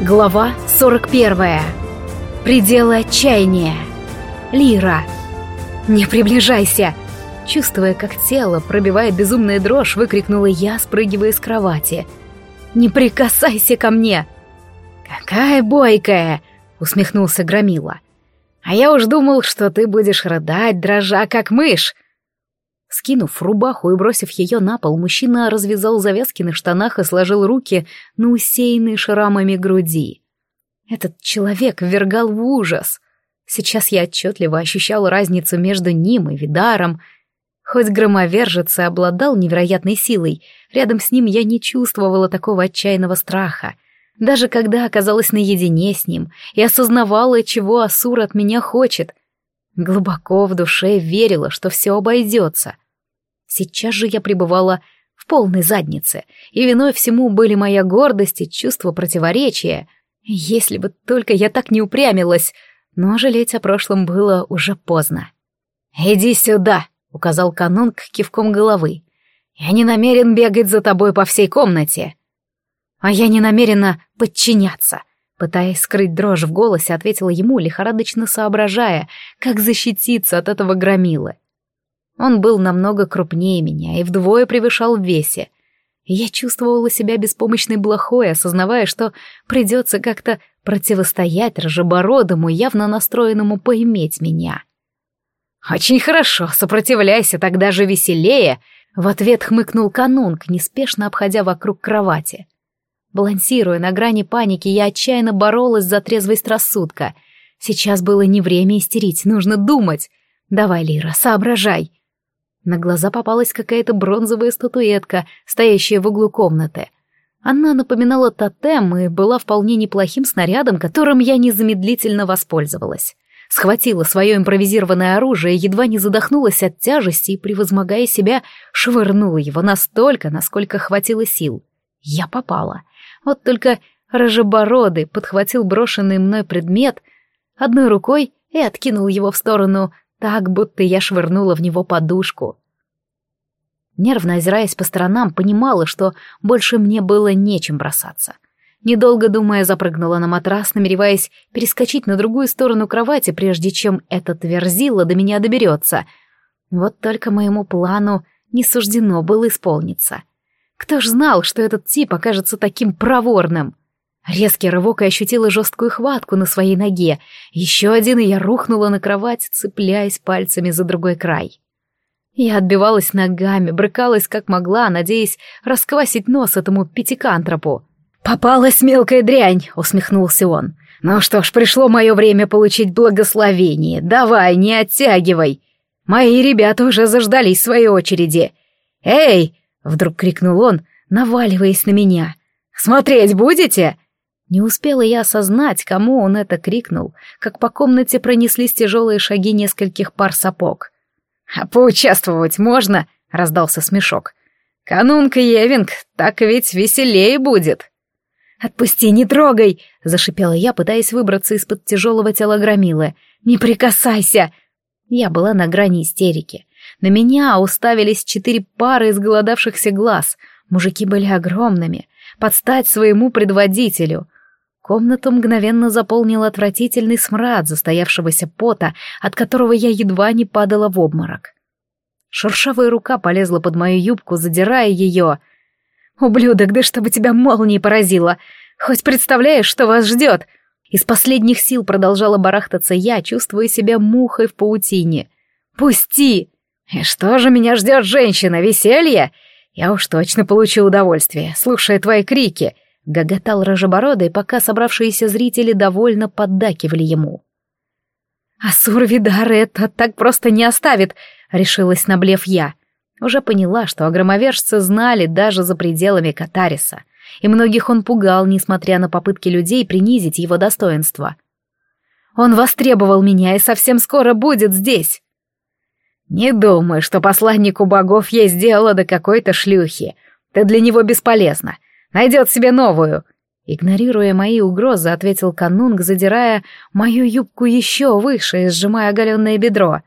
Глава 41. Пределы отчаяния. Лира. «Не приближайся!» Чувствуя, как тело пробивает безумная дрожь, выкрикнула я, спрыгивая с кровати. «Не прикасайся ко мне!» «Какая бойкая!» — усмехнулся Громила. «А я уж думал, что ты будешь рыдать, дрожа, как мышь!» Скинув рубаху и бросив ее на пол, мужчина развязал завязки на штанах и сложил руки на усеянные шрамами груди. Этот человек ввергал в ужас. Сейчас я отчетливо ощущал разницу между ним и Видаром. Хоть громовержец и обладал невероятной силой, рядом с ним я не чувствовала такого отчаянного страха. Даже когда оказалась наедине с ним и осознавала, чего Асур от меня хочет, Глубоко в душе верила, что все обойдется. Сейчас же я пребывала в полной заднице, и виной всему были моя гордость и чувство противоречия. Если бы только я так не упрямилась, но жалеть о прошлом было уже поздно. «Иди сюда», — указал канунг кивком головы. «Я не намерен бегать за тобой по всей комнате». «А я не намерена подчиняться», Пытаясь скрыть дрожь в голосе, ответила ему, лихорадочно соображая, как защититься от этого громилы. Он был намного крупнее меня и вдвое превышал в весе. я чувствовала себя беспомощной блохой, осознавая, что придется как-то противостоять рожебородому, явно настроенному поиметь меня. «Очень хорошо, сопротивляйся, тогда же веселее!» В ответ хмыкнул канунг, неспешно обходя вокруг кровати. Балансируя на грани паники, я отчаянно боролась за трезвость рассудка. Сейчас было не время истерить, нужно думать. Давай, Лира, соображай. На глаза попалась какая-то бронзовая статуэтка, стоящая в углу комнаты. Она напоминала тотем и была вполне неплохим снарядом, которым я незамедлительно воспользовалась. Схватила свое импровизированное оружие, едва не задохнулась от тяжести и, превозмогая себя, швырнула его настолько, насколько хватило сил. Я попала. Вот только рыжебородый подхватил брошенный мной предмет одной рукой и откинул его в сторону, так, будто я швырнула в него подушку. Нервно озираясь по сторонам, понимала, что больше мне было нечем бросаться. Недолго думая, запрыгнула на матрас, намереваясь перескочить на другую сторону кровати, прежде чем этот верзила до меня доберется. Вот только моему плану не суждено было исполниться. Кто ж знал, что этот тип окажется таким проворным? Резкий рывок и ощутила жесткую хватку на своей ноге. Еще один, и я рухнула на кровать, цепляясь пальцами за другой край. Я отбивалась ногами, брыкалась как могла, надеясь расквасить нос этому пятикантропу. «Попалась мелкая дрянь!» — усмехнулся он. «Ну что ж, пришло мое время получить благословение. Давай, не оттягивай. Мои ребята уже заждались своей очереди. Эй, Вдруг крикнул он, наваливаясь на меня. «Смотреть будете?» Не успела я осознать, кому он это крикнул, как по комнате пронеслись тяжелые шаги нескольких пар сапог. «А поучаствовать можно?» — раздался смешок. «Канунка Евинг, так ведь веселее будет!» «Отпусти, не трогай!» — зашипела я, пытаясь выбраться из-под тяжелого тела громилы. «Не прикасайся!» Я была на грани истерики. На меня уставились четыре пары изголодавшихся глаз. Мужики были огромными, под стать своему предводителю. Комнату мгновенно заполнил отвратительный смрад застоявшегося пота, от которого я едва не падала в обморок. Шершавая рука полезла под мою юбку, задирая ее. «Ублюдок, да чтобы тебя молнией поразило! Хоть представляешь, что вас ждет!» Из последних сил продолжала барахтаться я, чувствуя себя мухой в паутине. «Пусти!» «И что же меня ждет женщина? Веселье? Я уж точно получу удовольствие, слушая твои крики!» — гоготал рожебородый, пока собравшиеся зрители довольно поддакивали ему. «Асур Видар это так просто не оставит!» — решилась на блеф я. Уже поняла, что огромовержцы знали даже за пределами Катариса, и многих он пугал, несмотря на попытки людей принизить его достоинство. «Он востребовал меня и совсем скоро будет здесь!» «Не думаю, что посланнику богов есть дело до какой-то шлюхи. Ты для него бесполезна. Найдет себе новую». Игнорируя мои угрозы, ответил канунг, задирая мою юбку еще выше и сжимая оголенное бедро.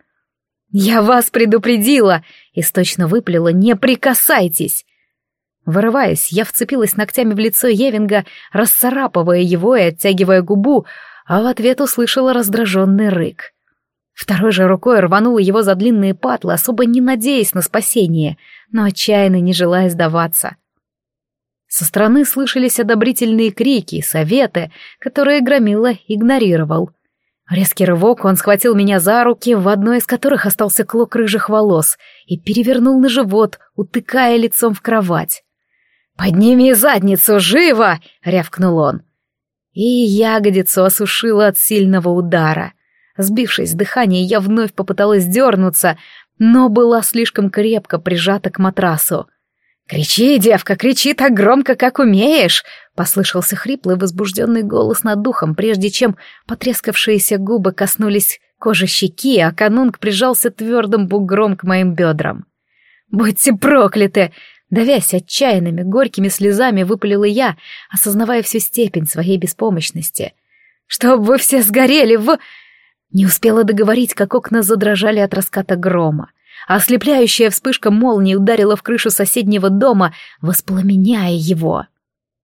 «Я вас предупредила!» — источно выплела «Не прикасайтесь!» Вырываясь, я вцепилась ногтями в лицо Евинга, расцарапывая его и оттягивая губу, а в ответ услышала раздраженный рык. Второй же рукой рванула его за длинные патлы, особо не надеясь на спасение, но отчаянно не желая сдаваться. Со стороны слышались одобрительные крики советы, которые Громила игнорировал. Резкий рывок, он схватил меня за руки, в одной из которых остался клок рыжих волос, и перевернул на живот, утыкая лицом в кровать. «Подними задницу, живо!» — рявкнул он. И ягодицу осушила от сильного удара. Сбившись с дыхания, я вновь попыталась дернуться, но была слишком крепко прижата к матрасу. «Кричи, девка, кричи так громко, как умеешь!» — послышался хриплый возбужденный голос над духом, прежде чем потрескавшиеся губы коснулись кожи щеки, а канунг прижался твердым бугром к моим бедрам. «Будьте прокляты!» Давясь отчаянными, горькими слезами, выпалила я, осознавая всю степень своей беспомощности. «Чтоб вы все сгорели в...» Не успела договорить, как окна задрожали от раската грома. Ослепляющая вспышка молнии ударила в крышу соседнего дома, воспламеняя его.